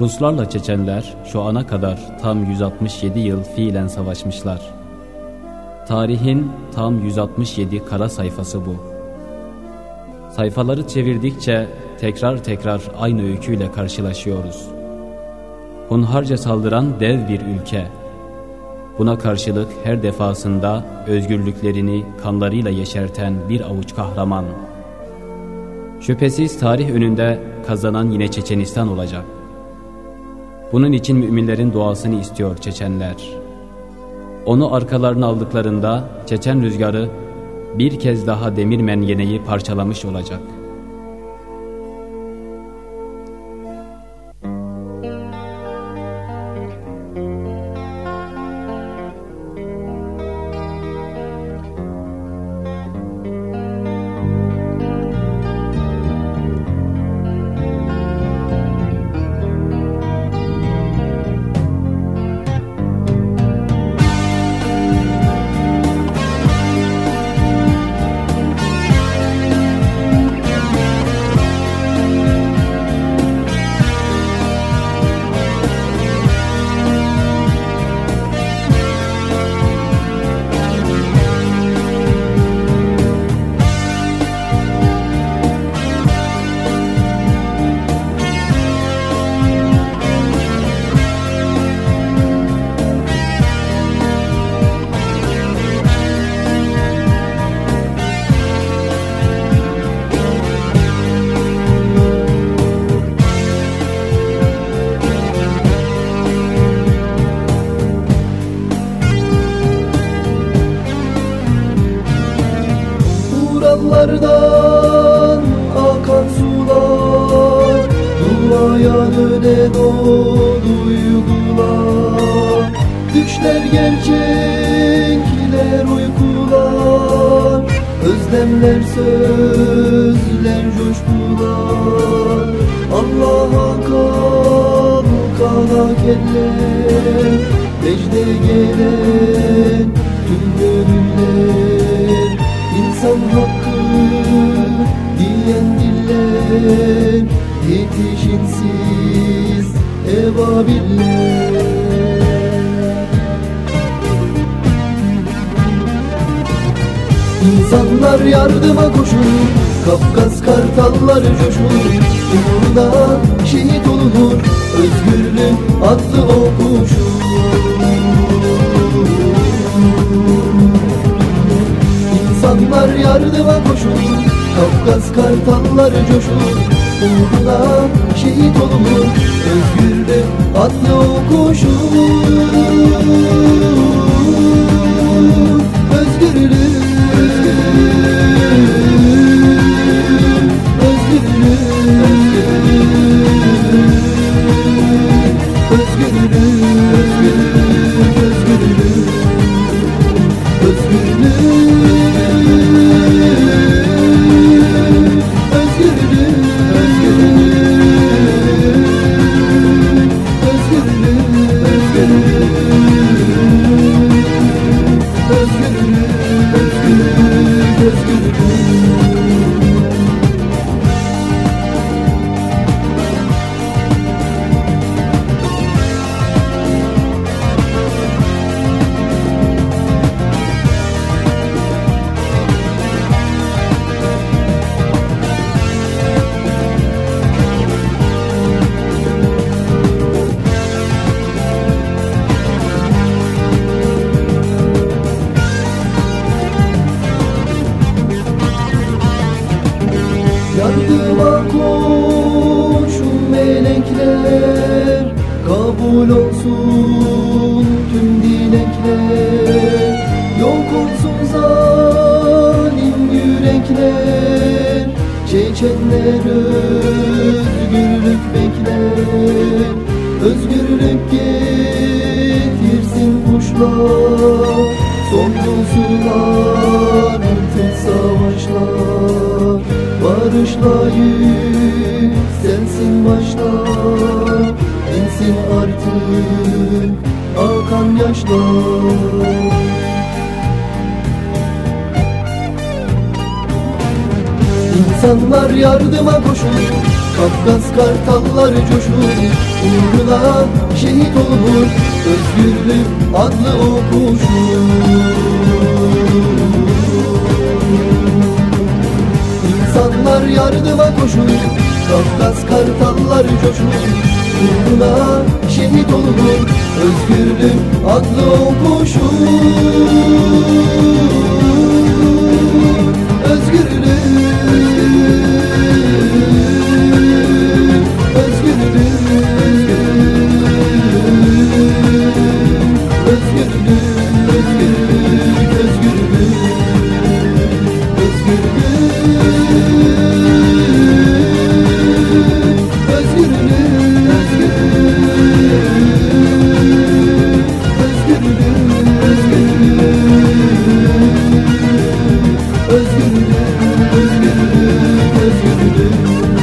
Ruslarla Çeçenler şu ana kadar tam 167 yıl fiilen savaşmışlar. Tarihin tam 167 kara sayfası bu. Sayfaları çevirdikçe tekrar tekrar aynı öyküyle karşılaşıyoruz. Hunharca saldıran dev bir ülke. Buna karşılık her defasında özgürlüklerini kanlarıyla yeşerten bir avuç kahraman. Şüphesiz tarih önünde kazanan yine Çeçenistan olacak. Bunun için müminlerin duasını istiyor Çeçenler. Onu arkalarına aldıklarında Çeçen rüzgarı bir kez daha demir mengeneyi parçalamış olacak.'' Dönen o duygular Düşler gerçekler uykular. Özlemler sözler coşkular. Allah'a kalkana keller Vecde gelen tüm gönüller İnsan hakkı diyen diller ebabiller İnsanlar yardıma koşun Kafkas kartalları coşun Uğruna şehit olunur Özgürlük adlı o kuşun İnsanlar yardıma koşun Kafkas kartalları coşur Uğruna şehit olunur Özgürlük adlı o Özgürlük Kabul olsun tüm dilekler. Yok olsun zalim yürekler. Çeçenler özgürlük bekler. Özgürlük getirsin kuşlar. Sonlu sular, savaşlar. Barışla yükselsin başlar Dinsin artık akan yaşlar. İnsanlar yardıma koşun Kafkas kartalları coşur Uğruna şehit olur Özgürlük adlı o kuşun İnsanlar yardıma koşur Kafkas kartalları coşur Uğruna şehit olur Özgürlük adlı o kuşun if you.